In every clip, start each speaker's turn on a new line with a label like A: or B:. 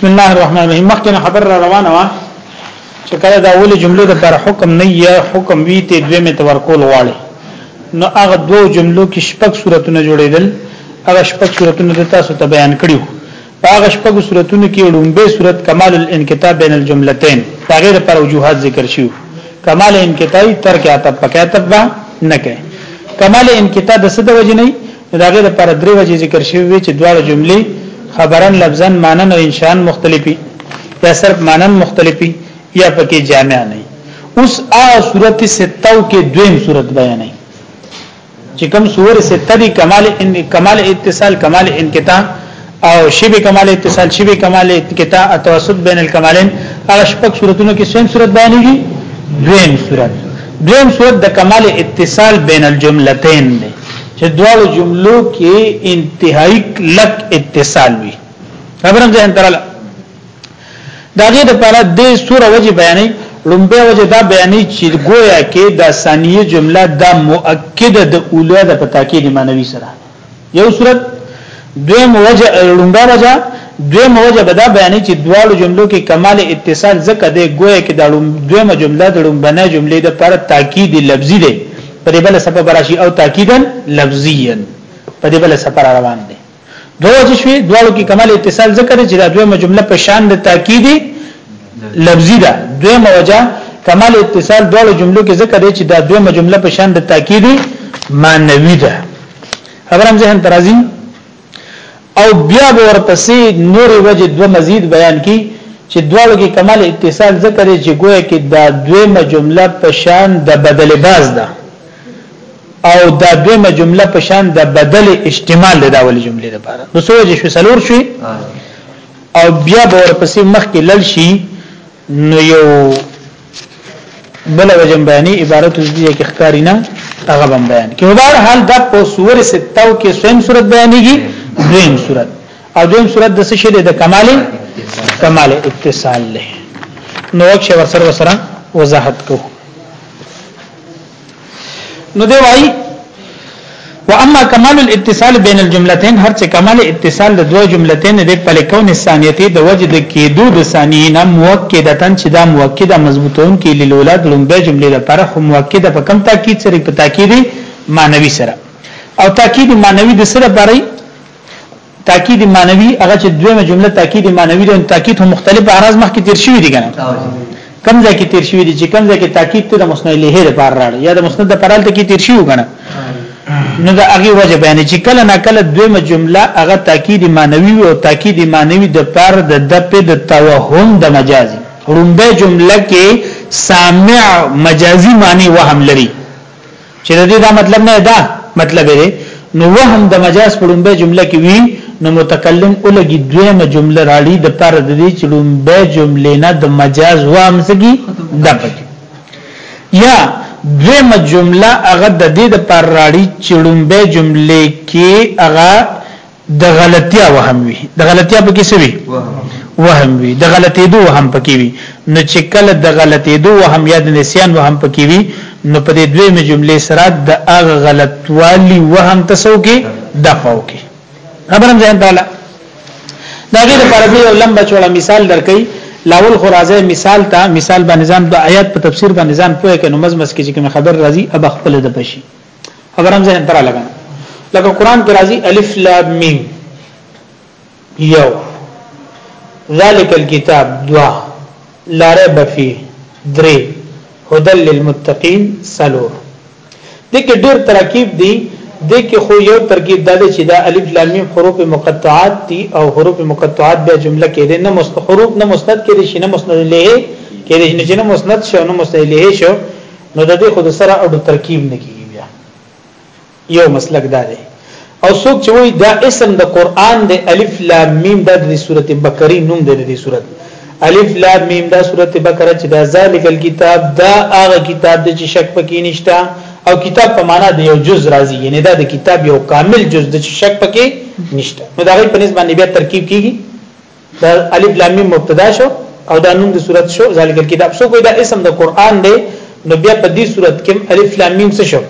A: بسم الله الرحمن الرحیم مخکې خبر را روانه وا چې کله دا اول جمله د پر حکم نه یا حکم وی ته دوی می تورکول غواړي نو هغه دوه جملو کې شپږ صورتونه جوړېدل هغه شپږ صورتونه د تاسو ته بیان کړیو هغه شپږ صورتونه کې لومبه صورت کمال الانکتاب بین الجملتين تغیر پر وجوهات ذکر شیو کمال انکتای ترک عتب پکاتب نه کوي کمال انکتا د څه د وجه نه نو داغه لپاره درې وجې ذکر شوی وي چې دواړه جملې خبرن لفظن مانن او انشان مختلفي یا صرف مانن مختلفي یا پکې جامع نه اوس ا صورت 6 کې دویم صورت بیان نه چې کوم صور 6 دی کمال ان کمال اتصال کمال انقطاع او شیبه کمال اتصال شیبه کمال کتا توسط بین الکمالین هغه شپږ صورتونو کې سیم صورت بیانېږي دویم صورت دویم صورت د کمال اتصال بین الجملتین دی چې دواړو جملو کې انتهایی لک اتصال وي خبرم ځین تراله داغه د پاره د سوره وجه بیانې لومبه وجه دا بیانې چې گویا کې د ثانیه جمله د مؤکده د اولاد په تاکید معنوي سره یو صورت دویم وجه لومبه وجه دویم وجه بدا بیانې چې دواړو جملو کې کمال اتصال ځکه دی ګویا کې دا دویمه جمله د لومبنه جملې د پر تاکید لفظي دی په دې بل سبب راشي او تاکیدا لفظيا په دې بل سفر روان دي دوه وجه شوي دواړو کې کمال اتصال ذکر چې دا دویمه جمله په شان د تاکیدی لفظي ده دویمه وجه کمال اتصال دواړو جملو کې ذکر دی چې دا دویمه جمله په شان د تاکیدی معنوي ده خبرم ذهن ترازی او بیا ورپسې نور وجه دو مزید بیان کی چې دواړو کې کمال اتصال ذکر چې گویا کې دا دویمه جمله په شان د بدل باز ده او دا دویمه جمله په شان د بدل احتمال ده دا ولې جمله ده لپاره نو سوچ شو سلور شي او بیا ورپسې مخ کې لل شي نو یو بل وجم بیانی عبارت دې کې ښکاری نه هغه بم بیان کې بهر حال د په سور 7 کې سویم صورت بیانېږي دویم صورت او دویم صورت د څه شی د کمال کمال اتصال له نو وخت ور سره سره وضاحت کوو نو دی وایي واما کمال الاتصال بین الجملتين هر چې کمال اتصال د دوه جملتين د په لکون ثانیته د وجد کېدو د ثانیین موکدتن چې دا موکده مضبوطون کې لولا د لومبه جملې لپاره هم موکده په کم تاکید سره په تاکید مانوي سره او تاکید مانوي د سره لپاره تاکید معنوي هغه چې دویمه جمله تاکید معنوي ده تاکید هم مختلف اعراض مخکې تیر شوی دي کنه کم ځای کې تیر شوی دي چې کم ځای کې تاکید ته د مسند له هر بار راړ یا د مسند د پرالت کې تیر شوی کنه نو دا هغه وجه بیان چې کله نه کله دویمه جمله هغه تاکید معنوي او تاکید معنوي د پر د د په د توهم د مجازي رومبه جمله کې سامع مجازي معنی وهم لري چې د دې دا مطلب نه دا مطلب دی نو وهم د مجاز په لومبه جمله کې وی نو متکلم اولګي دویمه جمله راړي د پر د دې چې لومبه جمله نه د مجاز وهم سګي دغه یا دویمه جمله هغه د دې د پر راړي چې لومبه جمله کې هغه د غلطیا وهم وي د غلطیا په کې څه وي وهم وي د غلطې دو وهم پکې وي نو چې کله د غلطې دو وهم یا د نسیان وهم پکې وي نو په دې دوی مې جملې سره د هغه غلطوالي وهم تاسو کې دفاو کې خبرم ځان تعالی دا غیر پر دې لمبا چولا مثال درکې لاول خرازه مثال ته مثال باندې ځان د آیات په تفسیر باندې ځان پوهه کې نو مزمس کې چې کوم خبر راځي اب خپل د پشي خبر هم ذهن تر لګا لکه قران کې راځي الف لام میم یو ذالک الكتاب دوا لا ريب فيه درې هدل للمتقین سلور دغه ډېر ترکیب دي دغه خو یو ترکیب دا دی چې دا الف لام میم حروف مقطعات دي او حروف مقطعات بیا جمله کې دي نه مست حروف نه مسند کې دي نه مسند له کې دي نه مسند شو نه مسند له شو نو د دې خود سره اډو ترکیب نه کیږي بیا یو مسلک دا دی او څوک چې وایي دا اسم د قران د الف لام میم د دې سورته بقره نوم د دې سورته الف لام میم دا سورته بقره چې دا ذالک الكتاب دا هغه کتاب دی چې شک پکې نشته او کتاب په معنا د یو جز راځي یعنی دا د کتاب یو کامل جز د شک پکې نشته نو دا غي په نسبت باندې بیا ترکیب کیږي دا الف لام میم مبتدا شو او دا نون د صورت شو ذالک الكتاب سو کوئی دا اسم د قران دی نو بیا په دې صورت کې الف لام میم څه شو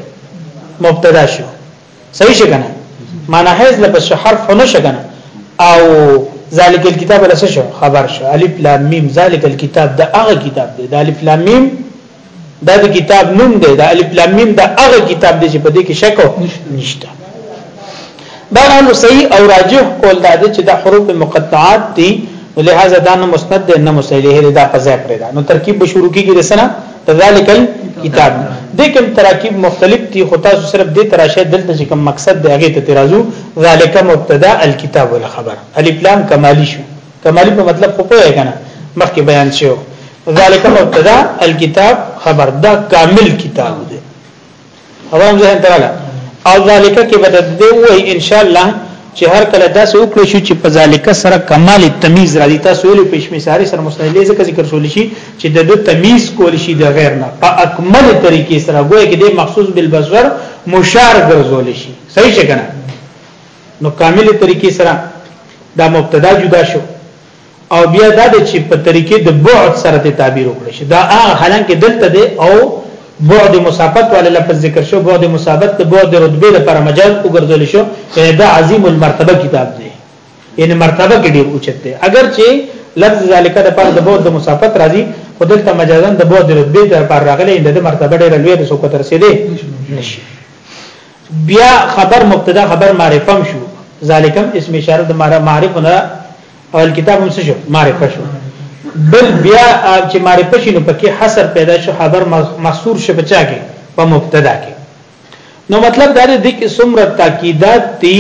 A: مبتدا شو صحیح شګنه معنا حیز لپس شو حرف نه شګنه او ذالک الكتاب لپس شو خبر شو الف لام میم ذالک الكتاب دا هغه کتاب دی د الف لام میم دا د کتاب نوم دی دا الف لام میم دا هغه کتاب دی چې په دې کې شک نشته بهر نو صحیح او راجح قول دا دی چې دا حروف مقطعات دي ولهدا دا نه مسند دی نه مسیله دا په ځای پرې دا نو ترکیب به شروع کیږي د سنه ذالک کتاب د کوم تراکیب مختلف دي خو تاسو صرف د تراشه دلته چې کوم مقصد دی هغه ته ترازو ذالک مبتدا الكتاب والخبر الف لام کمالی شو کمالی په مطلب خو پوهه کنه مخکې بیان شوی ذالک مبتدا الكتاب خبر دا کامل کتاب دی خبرم ځان تراله او ذالک کې بدد دی وای ان شاء الله چې هر کله داسې وکړو شو چې په ذالک سره کمال تمیز را دي تاسو له پښمه ساري سره مستحیل ځکه ذکر شول شي چې د دو تمیز کول شي د غیر نه په اکمل طریقې سره ګویا کې د مخصوص بالبصر مشار ګرځول شي صحیح څنګه نو کامل طریقې سره دا مبتدا جدا شو او بیا دا د چې په طریقې د بعد سره ته تعبیر وکړي شي دا هغه حالانکه دلته دی او بعد مسافت ول لفظ ذکر شو بعد مسافت د بعد رتبه لپاره مجاز وګرځول شو یعنی دا عظیم المرتبه کتاب دی یعنی مرتبه کې ډیر اوچت دی اگر چې لفظ ذالک د پاره د بعد مسافت راځي خو دلته مجازن د بعد رتبه لپاره راغلی د مرتبه ډیر لوی د سوکو تر سي دی نشي بیا خبر مبتدا خبر معرفه شو ذالکم اسم اشاره د معرف نه او الكتاب هم شو معرفه شو بل بیا چې معرفه شي نو پکې حصر پیدا شو خبر محصور شو بچا کې په مبتدا کې نو مطلب دا دی چې څومره تاکیدات دي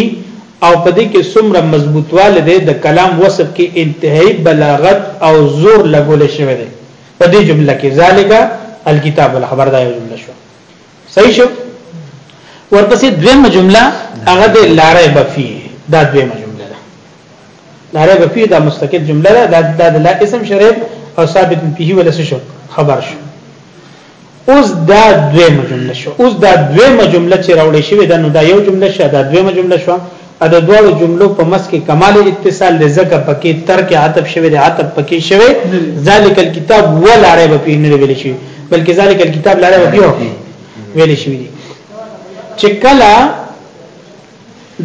A: او په دې کې څومره مضبوطواله ده د کلام وصف کې انتهایی بلاغت او زور لګول شوی دی په دې جمله کې ذالک الكتاب الخبر دا یو جمله شو صحیح شو ورپسې دویمه جمله هغه د لارې بفي دا دویمه جمله ده لارې بفي دا مستقل جمله ده دا د لا اسم شریف او ثابت به ولا شو خبر شو اوس دا دویمه جمله شو اوس دا دویمه جمله چې راوړې شوې ده نو دا یو جمله شو دا دویمه جمله شو او د دواړو جملو په مس کې کمال اتصال د زکه پکې ترک عطف شوی د عطف پکې شوی ذالک الكتاب ولا ريب فيه نه ویل شي بلکې ذالک الكتاب لا ريب فيه ویل شي دي چې کله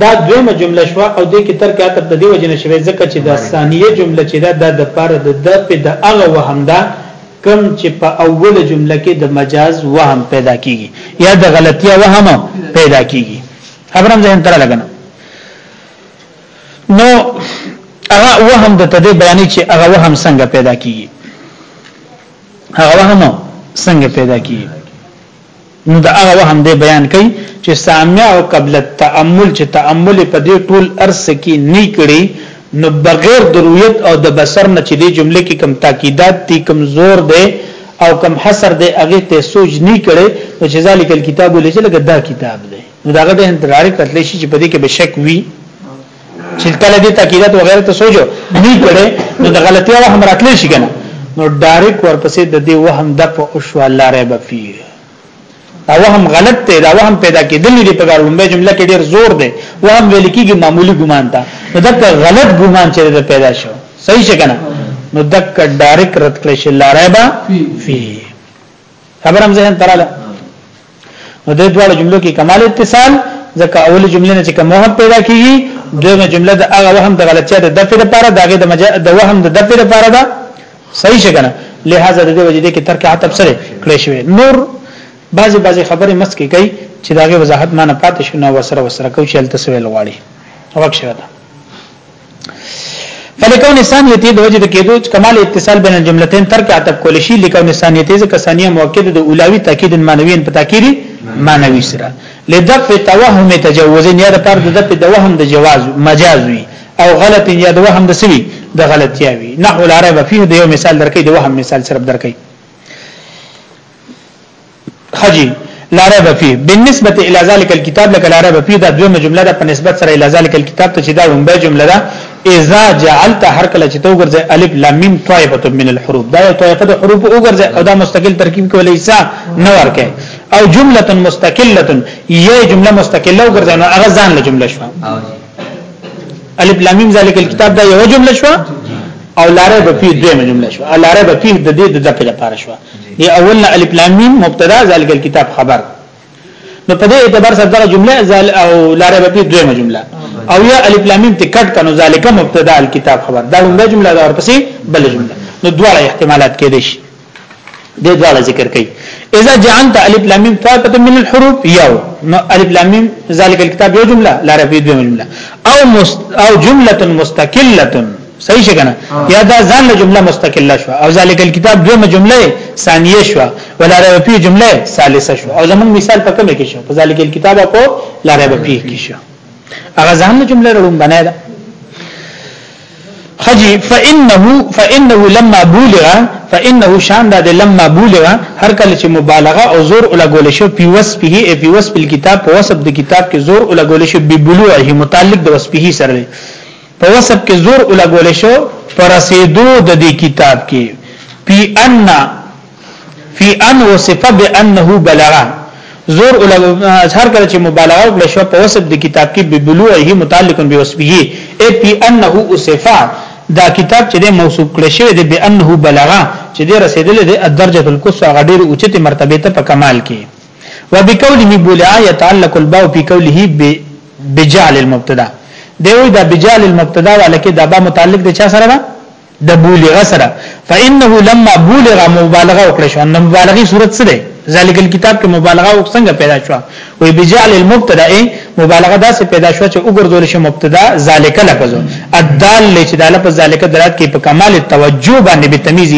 A: دا دویمه جمله شو او د کې ترک عطف د دیو جن شوی زکه چې د ثانیه جمله چې دا د پر د د په د هغه وهم ده کم چې په اوله جمله کې د مجاز وهم پیدا کیږي یا د غلطیا وهم پیدا کیږي خبرم ځین تر لګنه نو هغه وهم د تدې بیانې چې هغه وهم څنګه پیدا کیږي هغه وهم څنګه پیدا کیږي نو دا هغه وهم دې بیان کړي چې سامع او قبل التامل چې تامل په دې ټول ارس کې نه کړي نو بغیر د رؤیت او د بصر نه چې دې جمله کې کم تاکیدات دي کم زور دی او کم حصر دی هغه ته سوچ نه کړي نو چې ذالک الكتاب ولې چې لګ دا کتاب دی نو دا غټه انتظاری کتل شي چې په دې کې به شک وي چې کله دې تاکیدات وغیرہ ته سوچو نه کړي نو د غلطیا وهم راتلی شي کنه نو ډایرک ورپسې د دې وهم د په او شو الله رب فيه دا وهم غلط دی دا وهم پیدا کېدلی دی په لومبه جمله کې ډیر زور دی وهم ویل کېږي معمولی ګمان ته نو دا غلط ګمان چې دا پیدا شو صحیح څنګه نو دک ډایرک رد کړی شي لاربا فی خبرم ذهن تراله نو د دوه جملو کې کمال اتصال ځکه اول جمله نه چې کوم وهم پیدا کیږي دویمه جمله د هغه وهم د غلطیا د دفع لپاره دغه د د وهم د دفع لپاره ده صحیح شګنه لہذا د دې وجې دې کې ترک عتب سره کړی شوی نور بعضی بعضی خبره مس کې کوي چې داغه وضاحت معنی پاتې شو نو وسره وسره کو چې هلته سویل غواړي وکښه ده فلکون ثانیتی د وجد کېدو کمال اتصال بین الجملتين ترک عتب کول شي لکون ثانیتی ځکه ثانیه موکد د اولاوی تاکید معنوی په تاکید معنوی سره لدفع توهم تجوز نه د پر د دفع د وهم د جواز مجاز وي او غلط یا د وهم د سوي د غلطیا وی نحو لا ريب فيه د یو مثال درکې د وهم مثال صرف درکې خجی لا ريب فيه بالنسبه الى ذلك الكتاب لك لا ريب فيه دا دویمه جمله ده په نسبت سره الى ذلك الكتاب ته چې دا لومبه جمله ده اذا جعلت هر کله چې تو ګرځي الف لام میم طائفه من الحروف دا یو طائفه د حروف وګرځي او دا مستقل ترکیب کولای سا نه ورکه او جمله مستقله یې جمله مستقله وګرځي نو هغه ځان له جمله شو الف لام میم ذالک الكتاب دا یو جمله شو او لاره به فيه دویمه جمله شو لاره به فيه د دې د دپې لپاره شو دی اول نه الف لام میم مبتدا ذالک الكتاب خبر نو په دې اعتبار سره دا جمله ذال او لاره به فيه دویمه جمله او یا الف لام میم تکټ کنو ذالک مبتدا الكتاب خبر دا لومړی جمله دا ورپسې بل جمله نو دواړه احتمالات کې دي دې دواړه ذکر کړي اذا جعلت الف لام میم طائفه من الحروف یو نو الف لام میم ذالک الكتاب یو جمله لا رب یو جمله او مست او جمله مستقله صحیح شګنه یا دا ځان له جمله مستقله شو او ذالک الكتاب دوه جمله ثانیه شو ولا رب فی جمله ثالثه شو او زمون مثال په کومه کې شو په ذالک الكتاب او لا رب فی کې شو هغه ځان له جمله روم بنای دا خجی فانه فانه لما بولغ فانه شان د لما بولغ هر کله چې مبالغه او زور ولګول شو په وصفه ای په وصف الكتاب په وصف د کتاب کې زور ولګول شو به بلوغه متعلق د وصفه سره په وصف کې زور ولګول شو پر رسیدو د دې کتاب کې پی ان فی ان وصف بانه بلغه زور علماء هر کله چې مبالغه وکړي شو په وصف د کتاب کې به بلوغه متعلق به وصفه ای پی انه وصفا دا کتاب چې موصوف کړي شوی دی بانه بلغه چې د رسیدل د درجه القصوى غډیر اوچته مرتبه ته په کمال کې وبقوله بلعا يتعلق الباء في قوله بجعل المبتدا دیوی دا بجعل المبتدا ولکه دا با متعلق د چا سره ده د بولغ سره فانه لما بولغ مبالغه وکړه شو نو مبالغه صورت څه ده ذالک الكتاب کې مبالغه وکړه پیدا شو وی بجعل المبتدا مبالغه دا سه پیدا شو چې وګرځول شي مبتدا ذالک لفظ الدال چې دا لفظ ذالک درات کې په کمال توجه باندې به تمیز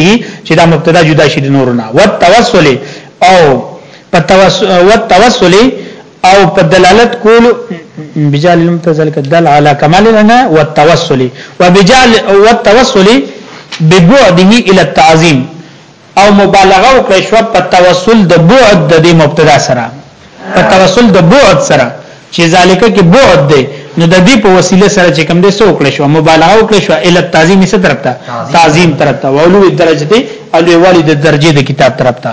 A: چې دا مبتدا جدا شي د نورنا والتوسل او په توسل او په دلالت کولو بجال المتزل کدل على كمال لنا والتوسل وبجال والتوسل ببعده الى التعظيم او مبالغه وکړي شو په توسل د بعد د دې مبتدا سره په توسل د بعد سره چې ذالک کې بعد دی نو د دې په وسیله سره چې کوم دې سو کړی شو مبالغه وکړي شو ال تعظیم سره طرف ته تعظیم طرف ته اولو درجه دی او لوی د درجه د کتاب طرف ته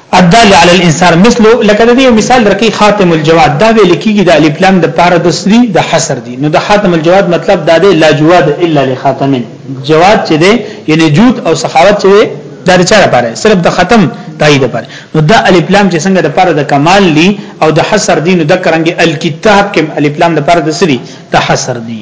A: الدال علی الانصار مثل لکه د دې یو مثال درکې خاتم الجواد دا ویل کیږي د الف لام د پاره د سری د حصر دی نو د خاتم الجواد مطلب دا دی لا جواد الا لخاتم جواد چې دی یعنی جود او سخاوت چې دی دا د چا لپاره صرف د ختم تایید لپاره نو دا الف لام چې څنګه د پاره د کمال دی او د حصر دی نو د کرانګي الکتاب کې الف لام د پاره د سری د حصر دی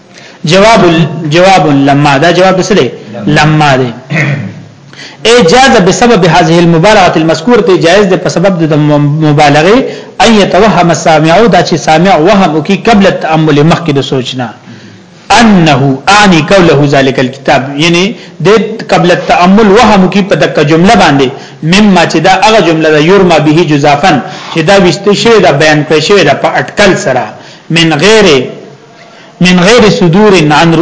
A: جواب جواب لما دا جواب څه دی لما دی اجازه بسبب هذه المبالغه المذكوره ته جائز ده په سبب د مبالغه اي يتوهم السامع دا چې سامع وهم کی قبل التامل مخکې د سوچنا انه اني قوله ذلك الكتاب یعنی د قبل التامل وهم کی په دغه جمله باندې مما چې دا هغه جمله ده يرمى به جزافا چې دا وشته شوی دا بیان کړی شوی دا په اٹکل سره من غیر من غیر صدور عن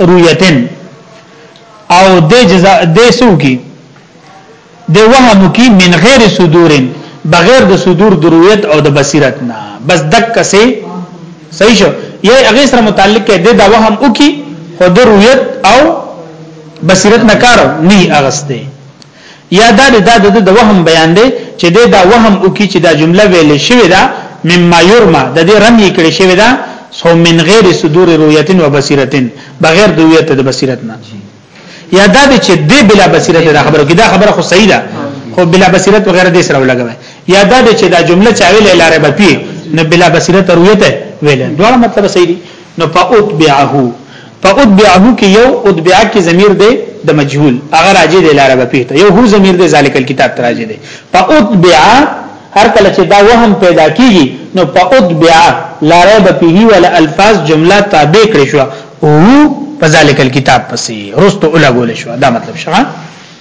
A: رؤیتن او د جزاء د سوګي د وهم کی من غیر صدور بغیر د صدور د رؤیت او د بصیرت نه بس دک سه صحیح شو یا هغه سره متعلق دی دا وهم او کی خود رؤیت او بصیرت نه کار نه اغسته یا دا د دا د د وهم بیان دی چې د دا وهم او کی چې دا جمله ویل شوې ده مما یرما د دې رمی کړي شوې ده سو من غیر صدور رؤیتن و بصیرتن بغیر د رؤیت د بصیرت نه یا دا چې د بلا بصیرت د خبرو کې دا خبره خو صحیح ده خو بلا بصیرت وغیرہ دې سره ولګوي یا دا چې دا جمله چاویل لاره به پی نه بلا بصیرت رؤیت ویل دوه مطلب صحیح دي نو فاوت بعه په اتبعه کې یو اتبعه کې ضمیر دی د مجهول هغه راجع دی لاره به پیته یو هو ضمیر دی ذالک الكتاب تراجع دی په اتبعه هر کله چې دا وهم پیدا کیږي نو په اتبعه لاره به پیه ول الفاظ جمله تابع کړی شو هو په ذالک الكتاب پسې رستو اولګول شو دا مطلب شغه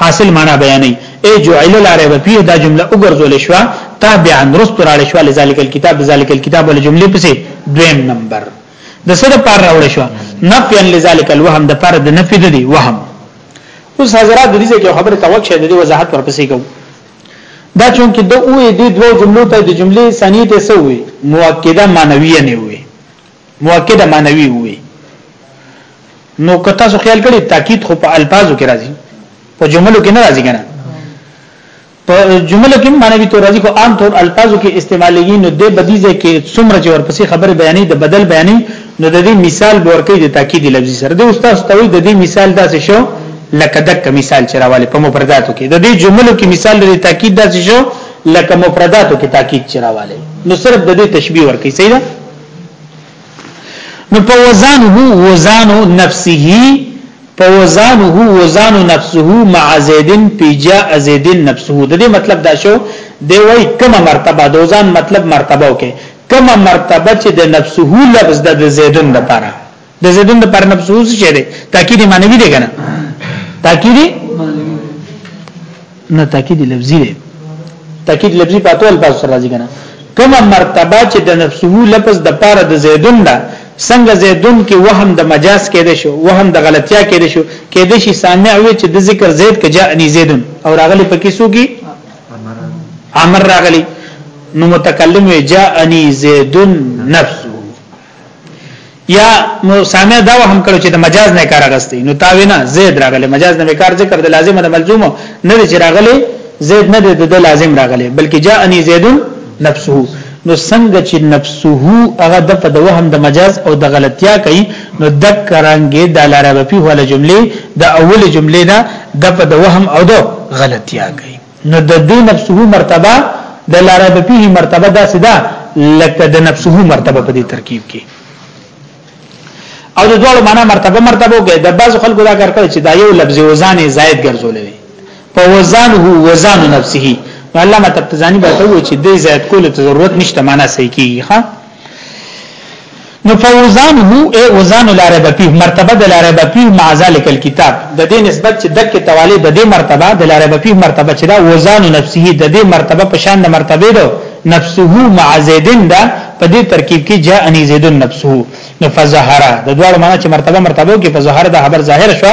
A: حاصل معنا بیانوي ای جعل لا ریب فيه دا جمله وګرځول شو تابعا رست راړ شو لذالک الكتاب ذالک الكتاب ول جمله پسې دویم نمبر د سره پر راوړ شو نفيا لذالک الوهم د پر د نفي د دی وهم اوس حضرات د دې کې خبره توقع شه د دې وضاحت ورپسې کوم دا چون کې د اوې د دوه جملو ته د جملې ثانیه ته سوې مؤکده معنویه نه وي مؤکده معنوي وي نو که تاسو خیال کړئ تاکید خو په الفاظو کې راځي په جملو کې نه راځي کنه په جمله کې معنی تور راځي خو عام طور الفاظو کې استعمالېږي نو د بدیزه کې څومره چې ورپسې خبره بیانې د بدل بیانې نو د دې مثال ورکې د تاکید لفظي سره د استاد توي د دې مثال داسې شو لکه دک مثال چې راواله په مفرداتو کې د دې جملو کې مثال د تاکید داسې شو لکه مفرداتو کې تاکید چې راواله نو صرف د دې تشبیه ورکې صحیح ده نو په وزن هو وزن نفسه په وزن هو وزن نفسه مع زیدن پی جا زیدن نفسه د دې مطلب دا شو دی وای کومه مرتبه د وزن مطلب مرتبه وکي کومه مرتبه چې د نفسه لفظ د زیدن لپاره د زیدون د پر نفس اوس شه دی تاکید معنوي دی کنه تاکید نه تاکید لفظي دی تاکید لفظي په ټول پاس سره راځي کنه کومه مرتبه چې د نفسه لفظ د پاره د زیدون ده څنګه زیدون کې وهم د مجاز کې ده شو وهم د غلطیا کې ده شو کې ده شي سامع وي چې د ذکر زید کې جاءنی زیدون او راغلی پکې سو کې امر راغلی نو متکلم وی جاءنی زیدون نفس یا سامع دا وهم کړو چې د مجاز نه کار غستې نو تاوینا زید راغله مجاز نه کار ذکر د لازم او د ملزوم نه چې راغله زید نه د لازم راغله بلکې جاء انی زید نفسه نو څنګه چې نفسه هغه د په وهم د مجاز او د غلطیا کوي نو د کرانګې د لاره په هله جمله د اول جمله نه د په وهم او د غلطیا کوي نو د دې نفسه مرتبه د لاره به فيه مرتبه دا سدا لکه د نفسه مرتبه په دې ترکیب کې او د دوه معنا مرتبه مرتبه کې د بعض خلکو دا کار کوي چې دا یو لفظ وزن زائد ګرځولې په وزن هو وزن نفسه الله متبتزانی به ته و چې دې زائد کول ته ضرورت نشته معنا صحیح کیږي ها نو فوزان هو اي وزان لا ريب فيه مرتبه د لا ريب فيه مع ذلك الكتاب د دې نسبت چې دک تواله د دې مرتبه د لا ريب فيه مرتبه چې دا وزان نفسه د دې مرتبه په شان د مرتبه دو نفسه مع زيدن دا په دې ترکیب کې جاء اني زيدن نفسه نو فظهر د دوړ معنی چې مرتبه مرتبه کې فظهر د خبر ظاهر شو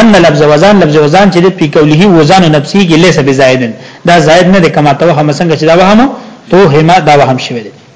A: ان لفظ وزن لفظ وزن چې د پی کوله وزن نفسي کې ليس بزائدن دا زائد نه د کما توهم څنګه چې دا وهم توهما دا وهم شوی دی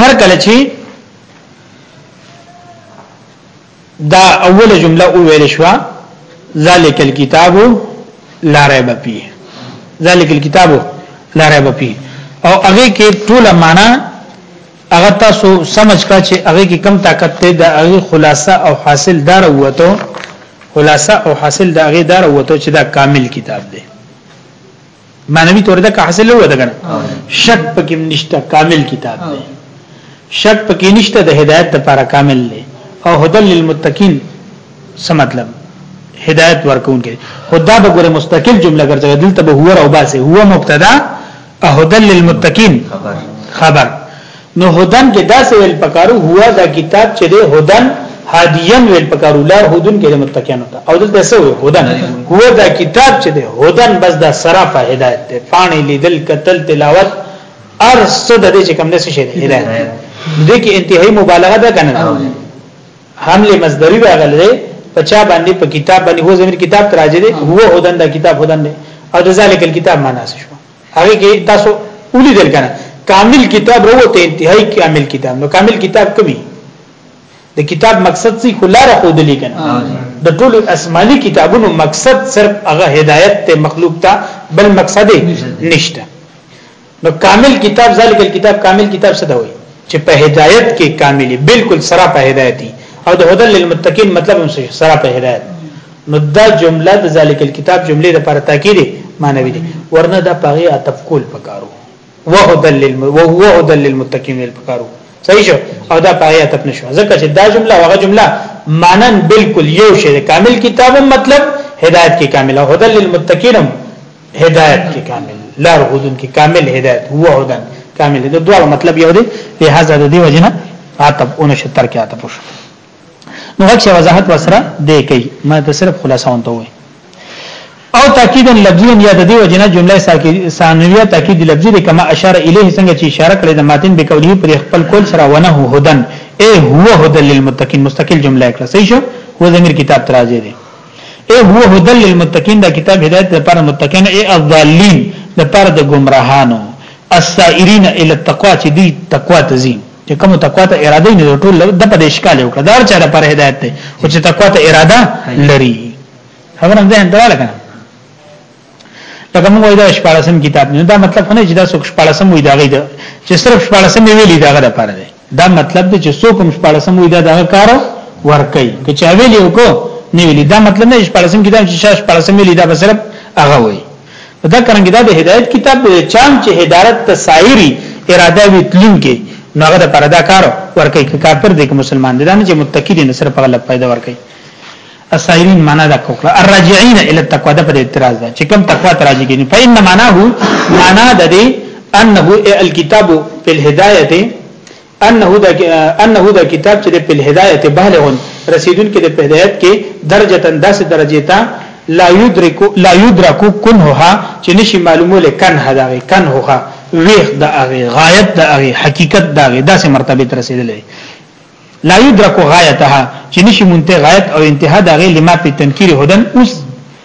A: هر کله چې دا اوله جمله او ویل شو ذالک الكتاب لا ریب فيه ذالک الكتاب لا ریب فيه او هغه کې ټول معنا هغه تاسو سمجھ کا چې هغه کې کم طاقت ته د هغه خلاصه او حاصل دار وته خلاصه او حاصل د هغه دار وته چې دا کامل کتاب دی معنوي تور ده که حاصل هو ده کنه شک پکې نشته کامل کتاب دی شک پکې نشته د هدایت لپاره کامل دی او هدل للمتقین څه مطلب هدایت ورکون کې خدا به ګوره مستقل جمله ګرځي دلته به هو او باسه هو مبتدا او هدل للمتقین خبر خبر نو هدن کې دا څه ویل پکارو هوا دا کتاب چې دی هدن هادیان ویل پکارو لار هدن کې متقین ته او دلته څه وي هدن هو دا کتاب چې دی هدن بس دا صرف هدایت ته فانی لیدل قتل تلاوت ار صد دې چې کوم نس شي هدایت دې کې انتهایی مبالغه ده کنه حمله مصدری راغله په چا باندې په کتاب باندې هو زمير کتاب تراجه دي هو هدن دا کتاب هدن دي او ذالک الكتاب معنا شو هغه کې تاسو اولی دل کنه کامل کتاب وروته انتهایی کامل کتاب نو کامل کتاب کمی د کتاب مقصد سی خلار خود لیکنه د ټول اسماني کتابونو مقصد صرف هغه هدایت ته مخلوق ته بل مقصد نشته نو کامل کتاب ذالک الكتاب کامل کتاب څه دوي چې په هدایت کې کاملی بالکل سره په هدایتي او د هدل للمتقین مطلب هم سره په هدایت نو دا جمله د ذالک الكتاب جمله لپاره تاکید معنوي دي ورنه دا پاغي عطف کول پکارو وهدل للم وهو هدل للمتقين الفقارو صحیح شو او دا پاغي عطف نشو ځکه چې دا جمله هغه جمله مانن بالکل یو شی کامل کتاب مطلب هدایت کې کامل او هدل للمتقين هدایت کې کامل لا هدن کې کامل هدایت هو هدن کامل دا دوه مطلب یو دی لہذا د دې وجنه عطف اون شتر کې عطف شو نو غږ شي وضاحت وسره دی کوي ما ته صرف خلاصه ونته وي او تاکیدا لفظي یا د دې وجنه جمله ثانویه تاکید لفظي د کما اشاره الیه څنګه چې اشاره کړې د ماتن به قولی پر خپل کول سره ونه هدن اے هو هدل للمتقین مستقل جمله کړه صحیح شو هو زمير کتاب تراځي دي اے هو هدل للمتقین دا کتاب هدایت لپاره متقین اے الضالین لپاره د گمراهانو السائرین الی التقوا چې دی تقوا تزین چې کوم تقوا ته اراده نه ټول د په اشکال یو کړه چا پر هدایت ته او چې تقوا ته اراده لري خبره ده دا لګا لکه موږ دا شپارسم کتاب نه دا مطلب نه چې دا څوک شپارسم وي دا غي دا چې صرف شپارسم ویلي دا غره پر ده دا مطلب دی چې څوک هم شپارسم وي دا دا کار ور کوي که چا ویلی وکړو نه ویلی دا مطلب نه شپارسم کتاب چې شپارسم ویلی دا به صرف هغه وي دا کرنګ دا د هدایت کتاب دی چام چې هدایت ته سایری اراده وی تلونکي نو هغه د پردا کار ورکه کې کافر دی که مسلمان دی دا نه چې متقی دی نه سره په غلط پیدا ورکه السائرین معنا دا کوکړه الراجعين الى التقوى دا په اعتراض ده چې کوم تقوا ته راځي کینی فإن معناه معنا د دې انه الكتاب في الهدايه انه دا انه دا کتاب چې په هدایت بالغون رسیدون کې د هدایت کې درجه تن داسې درجه ته لا یدرک لا یدرک کنها چې نشي معلومه لکن هدا کنها ویخ دا هغه غایت دا هغه حقیقت دا هغه داسې مرتبه ته رسیدلې لا یدرک غایتها چې نشي مونته غایت او انتها دا هغه لما په تنکیر هدن اوس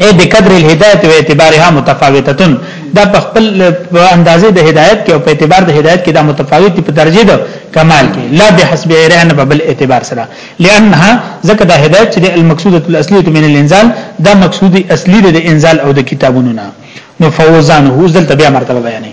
A: اي بقدر الهدايت و اعتبارها متفاوتتن دا په خپل اندازې د هدایت کې او په اعتبار د هدایت کې دا متفاوت په درجه ده کمال کې لا به حسب ایران په بل اعتبار سره لانها ځکه دا هدایت چې المقصوده الاصليه من الانزال دا مقصود اصلي د انزال او د کتابونو نه نو فوزانه ځل تبع مرتبه بیانې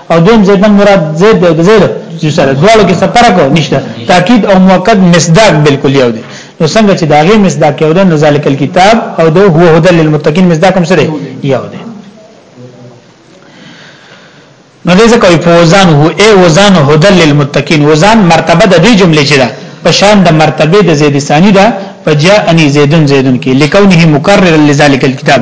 A: او دویم زید نن مراد زید دی او د زید یو سره دواړو کې ستره کو نشته تاکید او موقت مصداق بالکل یو دی نو څنګه چې داغه مصداق یو دی نو ذالک الكتاب او دو هو هدل للمتقین مصداق هم سره یو دی نو دې ځکه په وزن هو ای وزن هدل للمتقین وزن مرتبه د دې جملې چې ده په شان د مرتبه د زید ثانی ده فجاءنی زیدن زیدن کې لکونه مکرر لذالک الكتاب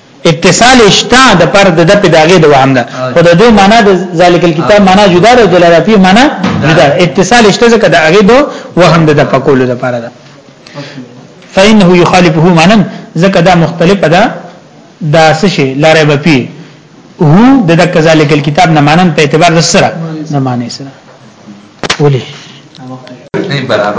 A: اتصال اشتا د پر د د په داغه د وهم ده خو د دې معنا د ذالک الكتاب معنا جدا ده دلاله فيه معنا جدا اتصال اشتا ځکه د هغه د وهم ده د پکول د پر ده فإنه يخالفه معنا ځکه دا مختلف ده دا څه شي لاره به پی هو د د کذالک الكتاب نه معنا په اعتبار سره نه معنی سره ولي
B: برابر